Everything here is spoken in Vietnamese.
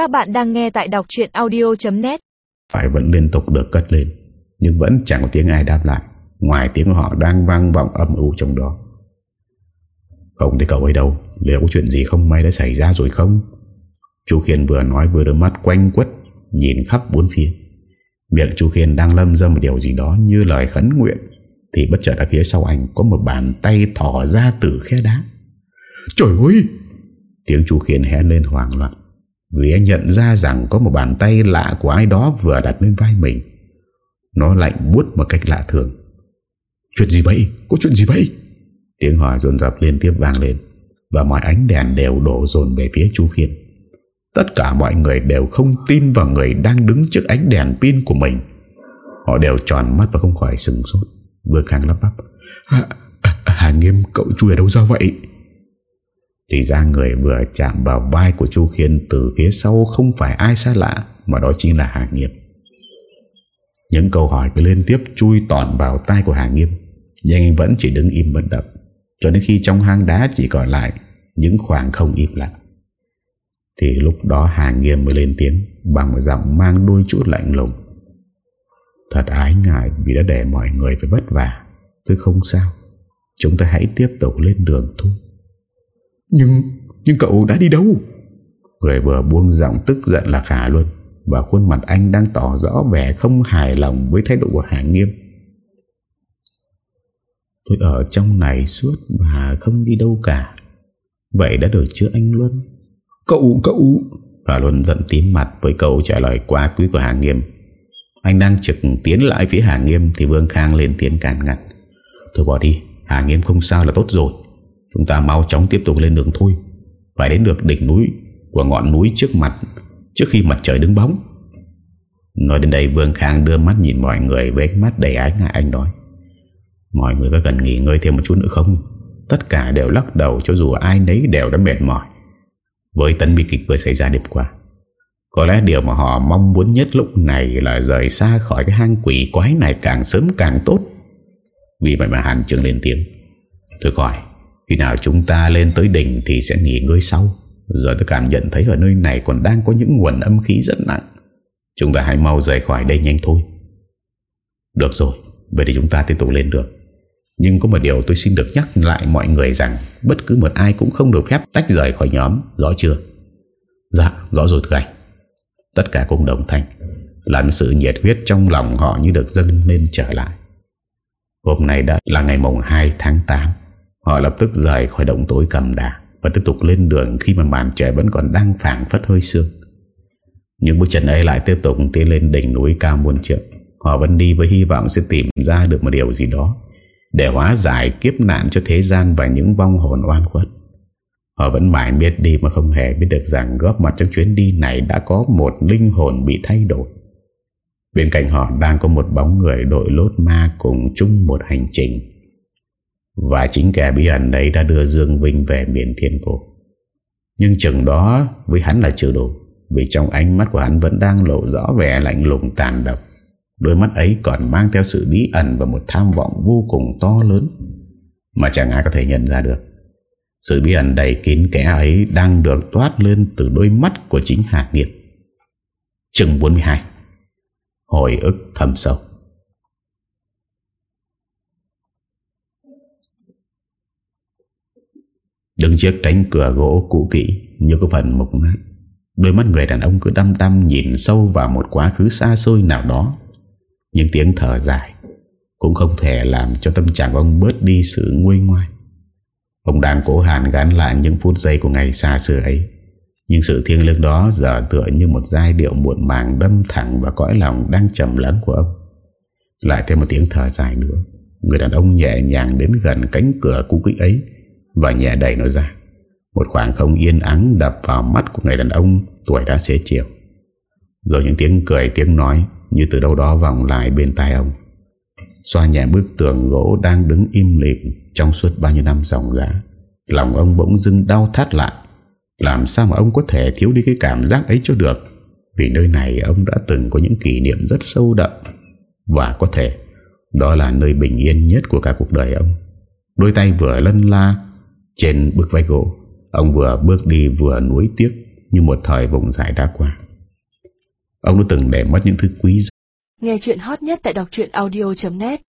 Các bạn đang nghe tại đọc chuyện audio.net Phải vẫn liên tục được cất lên, Nhưng vẫn chẳng có tiếng ai đáp lại. Ngoài tiếng họ đang vang vọng âm u trong đó. Không thấy cậu ấy đâu. Liệu có chuyện gì không may đã xảy ra rồi không? Chú Khiên vừa nói vừa đôi mắt quanh quất, Nhìn khắp bốn phía. Miệng chú Khiên đang lâm ra một điều gì đó Như lời khấn nguyện, Thì bất chợt ở phía sau anh Có một bàn tay thỏ ra từ khe đá. Trời ơi! Tiếng chú Khiên hét lên hoảng loạn. Vì anh nhận ra rằng có một bàn tay lạ của ai đó vừa đặt lên vai mình Nó lạnh buốt một cách lạ thường Chuyện gì vậy? Có chuyện gì vậy? Tiếng hỏi dồn dập liên tiếp vang lên Và mọi ánh đèn đều đổ dồn về phía chú Khiên Tất cả mọi người đều không tin vào người đang đứng trước ánh đèn pin của mình Họ đều tròn mắt và không khỏi sừng sốt Vừa khang lắp bắp Hà, Hà Nghiêm cậu chui ở đâu ra vậy? Thì ra người vừa chạm vào vai của Chu Khiên từ phía sau không phải ai xa lạ, mà đó chính là Hà Nghiêm. Những câu hỏi cứ liên tiếp chui tọn vào tai của Hà Nghiêm, nhưng anh vẫn chỉ đứng im bất động, cho đến khi trong hang đá chỉ còn lại những khoảng không im lặng. Thì lúc đó Hà Nghiêm mới lên tiếng, bằng một giọng mang đôi chút lạnh lùng. Thật ái ngại vì đã để mọi người phải vất vả. Tôi không sao. Chúng ta hãy tiếp tục lên đường thôi. Nhưng Nhưng cậu đã đi đâu? Người vừa buông giọng tức giận là khả luôn Và khuôn mặt anh đang tỏ rõ vẻ không hài lòng với thái độ của Hà Nghiêm. Tôi ở trong này suốt và không đi đâu cả. Vậy đã được chưa anh Luân? Cậu cậu Khả Luân giận tím mặt với câu trả lời quá quý của Hà Nghiêm. Anh đang trực tiến lại phía Hà Nghiêm Thì Vương Khang lên tiếng cản ngặt Thôi bỏ đi Hà Nghiêm không sao là tốt rồi Chúng ta mau chóng tiếp tục lên đường thôi. Phải đến được đỉnh núi Của ngọn núi trước mặt, Trước khi mặt trời đứng bóng. Nói đến đây, Vương Khang đưa mắt nhìn mọi người Với ánh mắt đầy ái ngại. Anh nói, Mọi người có cần nghỉ ngơi thêm một chút nữa không? Tất cả đều lắc đầu Cho dù ai nấy đều đã mệt mỏi. Với tấn bi kịch vừa xảy ra đêm qua, Có lẽ điều mà họ mong muốn nhất lúc này Là rời xa khỏi cái hang quỷ quái này Càng sớm càng tốt. Vì vậy mà Hàn Trường lên tiếng Tôi hỏi khi nào chúng ta lên tới đỉnh thì sẽ nghỉ ngơi sau. Rồi tôi cảm nhận thấy ở nơi này còn đang có những nguồn âm khí rất nặng. Chúng ta hãy mau rời khỏi đây nhanh thôi. Được rồi, Vậy thì chúng ta tiếp tục lên được. Nhưng có một điều tôi xin được nhắc lại mọi người rằng, Bất cứ một ai cũng không được phép tách rời khỏi nhóm, Rõ chưa? Dạ rõ rồi thưa anh. Tất cả cùng đồng thanh. Làm sự nhiệt huyết trong lòng họ như được dâng lên trở lại. Hôm nay đã là ngày mùng 2 tháng 8 Họ lập tức rời khỏi động tối cầm đà Và tiếp tục lên đường khi mà màn trời vẫn còn đang phản phất hơi sương Những bước chân ấy lại tiếp tục tiến lên đỉnh núi cao muôn trượng Họ vẫn đi với hy vọng sẽ tìm ra được một điều gì đó Để hóa giải kiếp nạn cho thế gian và những vong hồn oan khuất Họ vẫn mãi biết đi mà không hề biết được rằng góp mặt trong chuyến đi này đã có một linh hồn bị thay đổi. Bên cạnh họ đang có một bóng người đội lốt ma cùng chung một hành trình. Và chính kẻ bí ẩn đấy đã đưa Dương Vinh về miền thiên cổ. Nhưng chừng đó, với hắn là chưa đủ, Vì trong ánh mắt của hắn vẫn đang lộ rõ vẻ lạnh lùng tàn độc. Đôi mắt ấy còn mang theo sự bí ẩn và một tham vọng vô cùng to lớn, Mà chẳng ai có thể nhận ra được. Sự bí ẩn đầy kín kẻ ấy đang được toát lên từ đôi mắt của chính Hạ Nghiệp Chừng 42 Hồi ức thầm sâu. Những chiếc cánh cửa gỗ cũ kỹ Như có phần mục nát Đôi mắt người đàn ông cứ đăm đăm Nhìn sâu vào một quá khứ xa xôi nào đó những tiếng thở dài Cũng không thể làm cho tâm trạng ông Bớt đi sự nguôi ngoai Ông đang cố hàn gắn lại những phút giây Của ngày xa xưa ấy Nhưng sự thiêng liêng đó giờ tựa như một giai điệu muộn màng đâm thẳng vào cõi lòng đang trầm lắng của ông. Lại thêm một tiếng thở dài nữa. Người đàn ông nhẹ nhàng đến gần cánh cửa cũ kỹ ấy và nhẹ đẩy nó ra. Một khoảng không yên ắng đập vào mắt của người đàn ông tuổi đã xế chiều. Rồi những tiếng cười, tiếng nói như từ đâu đó vòng lại bên tai ông. Xoa nhẹ bức tường gỗ đang đứng im lìm trong suốt bao nhiêu năm dòng giá. Lòng ông bỗng dưng đau thắt lại. Làm sao mà ông có thể thiếu đi cái cảm giác ấy cho được Vì nơi này ông đã từng có những kỷ niệm rất sâu đậm Và có thể, Đó là nơi bình yên nhất của cả cuộc đời ông Đôi tay vừa lân la trên bức vách gỗ. Ông vừa bước đi vừa nuối tiếc Như một thời vùng dài đã qua. Ông đã từng để mất những thứ quý Nghe chuyện hot nhất tại đọc audio.net